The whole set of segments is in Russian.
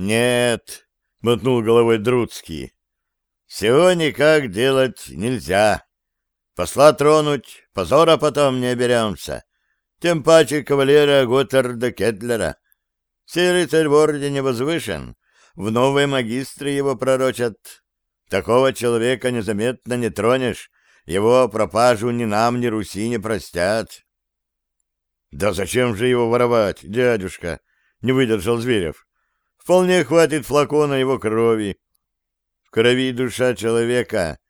Нет, — мотнул головой Друцкий. Всего никак делать нельзя. Посла тронуть, позора потом не оберемся. Тем паче кавалера Готтерда Кетлера. Сей рыцарь в ордене возвышен, в новые магистры его пророчат. Такого человека незаметно не тронешь, его пропажу ни нам, ни Руси не простят. — Да зачем же его воровать, дядюшка? — не выдержал Зверев. — Вполне хватит флакона его крови. В крови душа человека.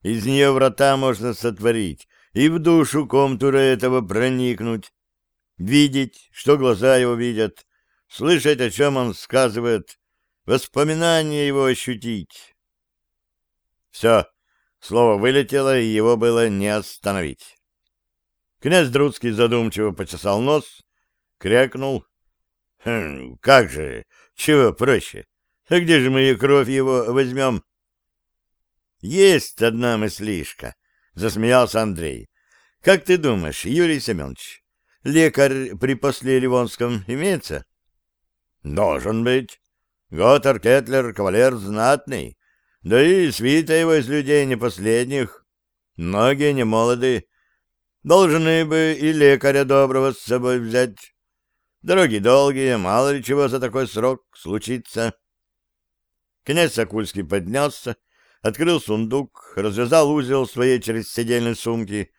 Из нее врата можно сотворить и в душу комтура этого проникнуть. Видеть, что глаза его видят, слышать, о чем он сказывает, воспоминания его ощутить. Все, слово вылетело, и его было не остановить. Князь Друцкий задумчиво почесал нос, крякнул. «Хм, как же, чего проще? А где же мы кровь его возьмем?» «Есть одна мыслишка», — засмеялся Андрей. «Как ты думаешь, Юрий Семенович, лекарь при после Ливонском имеется?» «Должен быть. Готар Кетлер — кавалер знатный, да и свита его из людей не последних. Многие не молоды. Должны бы и лекаря доброго с собой взять. Дороги долгие, мало ли чего за такой срок случится. Князь Сокульский поднялся, открыл сундук, развязал узел своей через седельной сумки,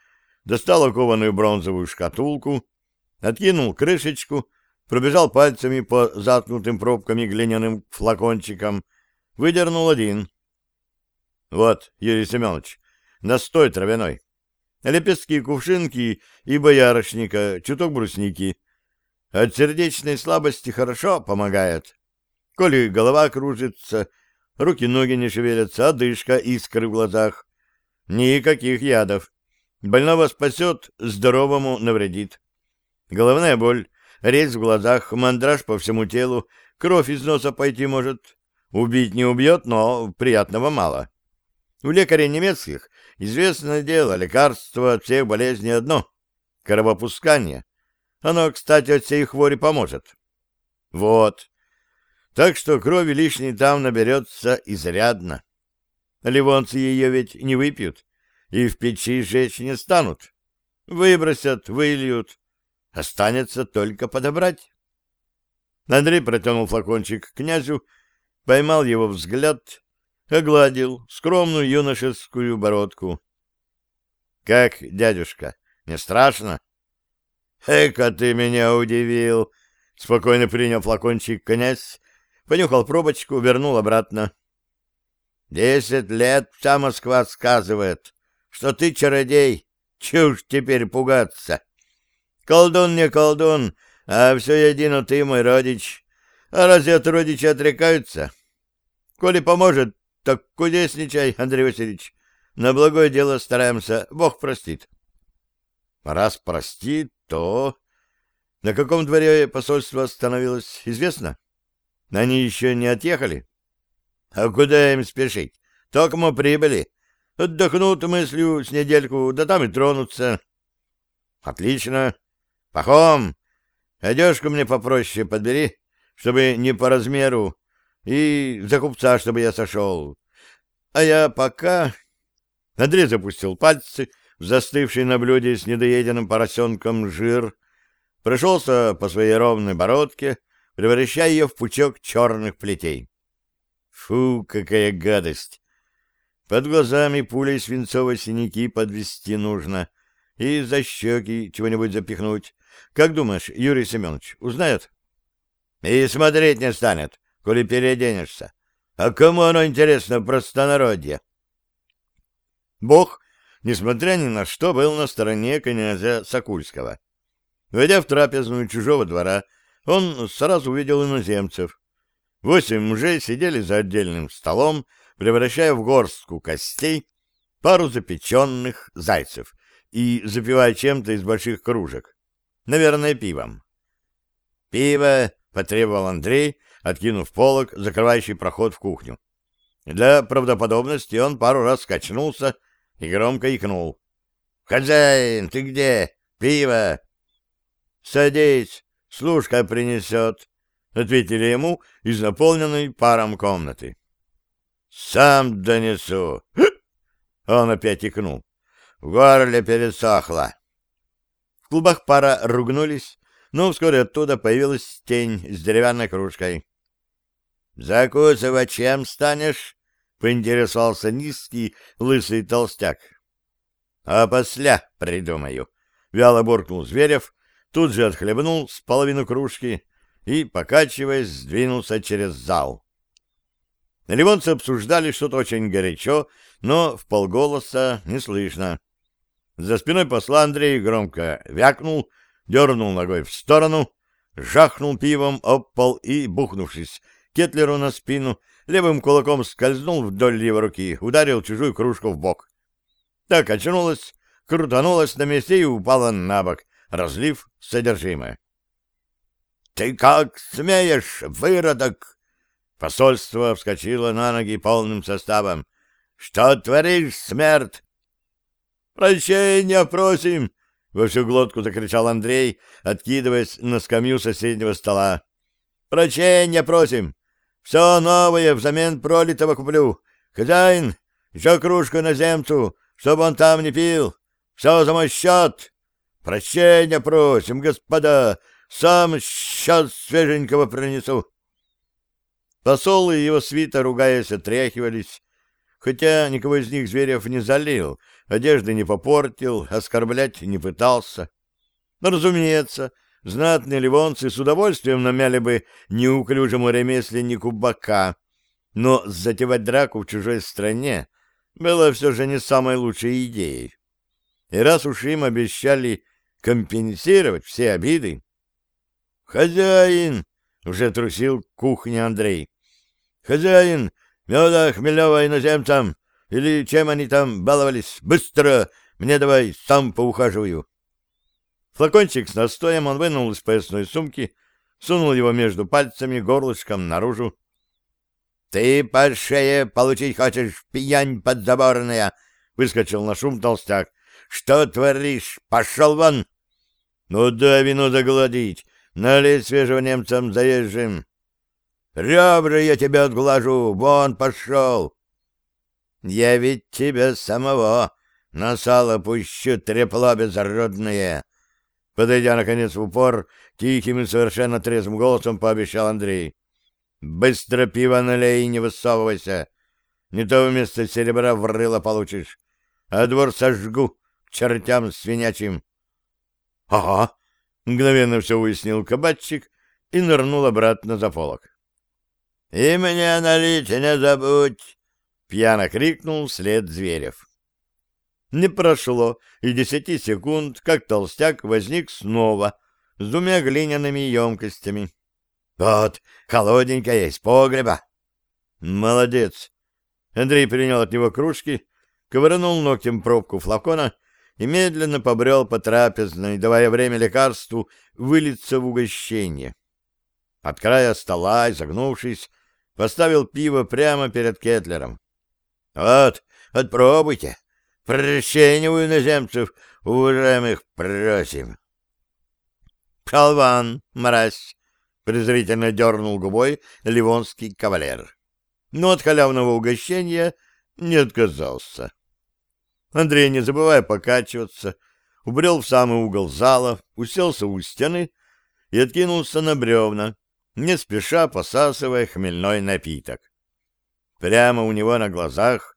достал окованную бронзовую шкатулку, откинул крышечку, пробежал пальцами по заткнутым пробками глиняным флакончикам, выдернул один. Вот, Юрий Семенович, настой травяной. Лепестки кувшинки и боярышника, чуток брусники. От сердечной слабости хорошо помогает. Коли голова кружится, руки-ноги не шевелятся, одышка, искры в глазах. Никаких ядов. Больного спасет, здоровому навредит. Головная боль, резь в глазах, мандраж по всему телу, кровь из носа пойти может. Убить не убьет, но приятного мало. У лекарей немецких известное дело, лекарство от всех болезней одно — кровопускание. Оно, кстати, от всей хвори поможет. Вот. Так что крови лишней там наберется изрядно. Ливонцы ее ведь не выпьют и в печи жечь не станут. Выбросят, выльют. Останется только подобрать. Андрей протянул флакончик к князю, поймал его взгляд, огладил скромную юношескую бородку. — Как, дядюшка, не страшно? — Эка ты меня удивил! — спокойно принял флакончик князь, понюхал пробочку, вернул обратно. — Десять лет вся Москва сказывает, что ты чародей, чушь теперь пугаться. Колдун не колдун, а все едино ты мой родич. А разве от родича отрекаются? Коли поможет, так кудесничай, Андрей Васильевич. На благое дело стараемся, Бог простит. Раз простит, то... На каком дворе посольство остановилось, известно? Они еще не отъехали? А куда им спешить? Только мы прибыли. Отдохнут мыслью с недельку, да там и тронутся. Отлично. Пахом, одежку мне попроще подбери, чтобы не по размеру, и за купца, чтобы я сошел. А я пока... Андрей запустил пальцы застывший на блюде с недоеденным поросенком жир, прошелся по своей ровной бородке, превращая ее в пучок черных плетей. Фу, какая гадость! Под глазами пулей свинцовой синяки подвести нужно и за щеки чего-нибудь запихнуть. Как думаешь, Юрий Семенович, узнает? И смотреть не станет коли переоденешься. А кому оно интересно простонародье? Бог, несмотря ни на что, был на стороне князя Сокульского. Войдя в трапезную чужого двора, он сразу увидел иноземцев. Восемь мужей сидели за отдельным столом, превращая в горстку костей пару запеченных зайцев и запивая чем-то из больших кружек. Наверное, пивом. «Пиво!» — потребовал Андрей, откинув полог, закрывающий проход в кухню. Для правдоподобности он пару раз скачнулся и громко икнул. «Хозяин, ты где? Пиво!» «Садись, служка принесет», — ответили ему из наполненной паром комнаты. «Сам донесу!» Он опять икнул. В горле пересохло. В клубах пара ругнулись, но вскоре оттуда появилась тень с деревянной кружкой. «Закусывать чем станешь?» — поинтересовался низкий лысый толстяк. «А после придумаю», — вяло буркнул Зверев, тут же отхлебнул с половину кружки и, покачиваясь, сдвинулся через зал. Ливонцы обсуждали что-то очень горячо, но в полголоса не слышно. За спиной посла Андрей громко вякнул, дернул ногой в сторону, жахнул пивом об пол и, бухнувшись Кетлеру на спину, левым кулаком скользнул вдоль его руки, ударил чужую кружку в бок. Так очнулась, крутанулась на месте и упала на бок, разлив содержимое. — Ты как смеешь, выродок! Посольство вскочило на ноги полным составом. — Что творишь, смерть? — Прощения просим! — во всю глотку закричал Андрей, откидываясь на скамью соседнего стола. — Прощения просим! Все новое взамен пролитого куплю. Хозяин, еще кружку иноземцу, чтобы он там не пил. Все за мой счет. Прощения просим, господа, сам сейчас свеженького принесу. Посол и его свита, ругаясь, отряхивались, хотя никого из них Зверев не залил, одежды не попортил, оскорблять не пытался. Но, разумеется, знатные ливонцы с удовольствием намяли бы неуклюжему ремесленнику бока, но затевать драку в чужой стране было все же не самой лучшей идеей. И раз уж им обещали компенсировать все обиды... «Хозяин!» — уже трусил кухня Андрей. «Хозяин! Меда хмельного иноземцам! Или чем они там баловались? Быстро! Мне давай, сам поухаживаю!» Флакончик с настоем он вынул из поясной сумки, сунул его между пальцами горлышком наружу, «Ты по шее получить хочешь, пьянь подзаборная!» — выскочил на шум толстяк. «Что творишь? Пошел вон!» «Ну да, вину загладить, налей свежего немцам заезжим!» «Ребра я тебя отглажу, вон пошел!» «Я ведь тебя самого на сало пущу, трепло безродное!» Подойдя, наконец, в упор, тихим и совершенно трезвым голосом пообещал Андрей. Быстро пиво налей и не высовывайся. Не то вместо серебра в рыло получишь. А двор сожгу к чертям свинячим. — Ага, — мгновенно все уяснил кабачик и нырнул обратно за полок. — И меня налить не забудь! — пьяно крикнул вслед Зверев. Не прошло и десяти секунд, как толстяк возник снова с двумя глиняными емкостями. Вот, холодненькая из погреба. Молодец. Андрей принял от него кружки, ковырнул ногтем пробку флакона и медленно побрел по трапезной, давая время лекарству вылиться в угощение. От края стола, изогнувшись, поставил пиво прямо перед Кетлером. — Вот, отпробуйте. Прощения у иноземцев, уважаемых, просим. — Шалван, мразь, презрительно дернул губой ливонский кавалер. Но от халявного угощения не отказался. Андрей, не забывая покачиваться, убрел в самый угол зала, уселся у стены и откинулся на бревна, не спеша посасывая хмельной напиток. Прямо у него на глазах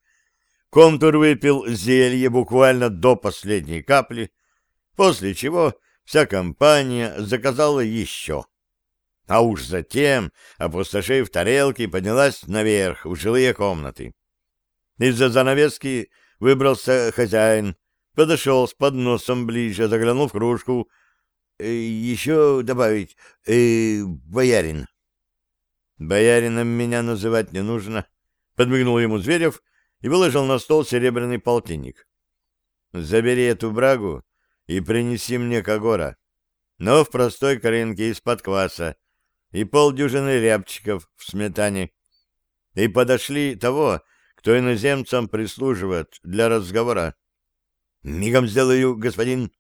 Комтур выпил зелье буквально до последней капли, после чего вся компания заказала еще а уж затем, опустошив тарелки, поднялась наверх, в жилые комнаты. Из-за занавески выбрался хозяин, подошел с подносом ближе, заглянул в кружку. «Э, «Еще добавить, э, боярин». «Боярином меня называть не нужно», — подмигнул ему Зверев и выложил на стол серебряный полтинник. «Забери эту брагу и принеси мне Кагора, но в простой коренке из-под кваса, и полдюжины рябчиков в сметане. И подошли того, кто иноземцам прислуживает для разговора. — Мигом сделаю, господин.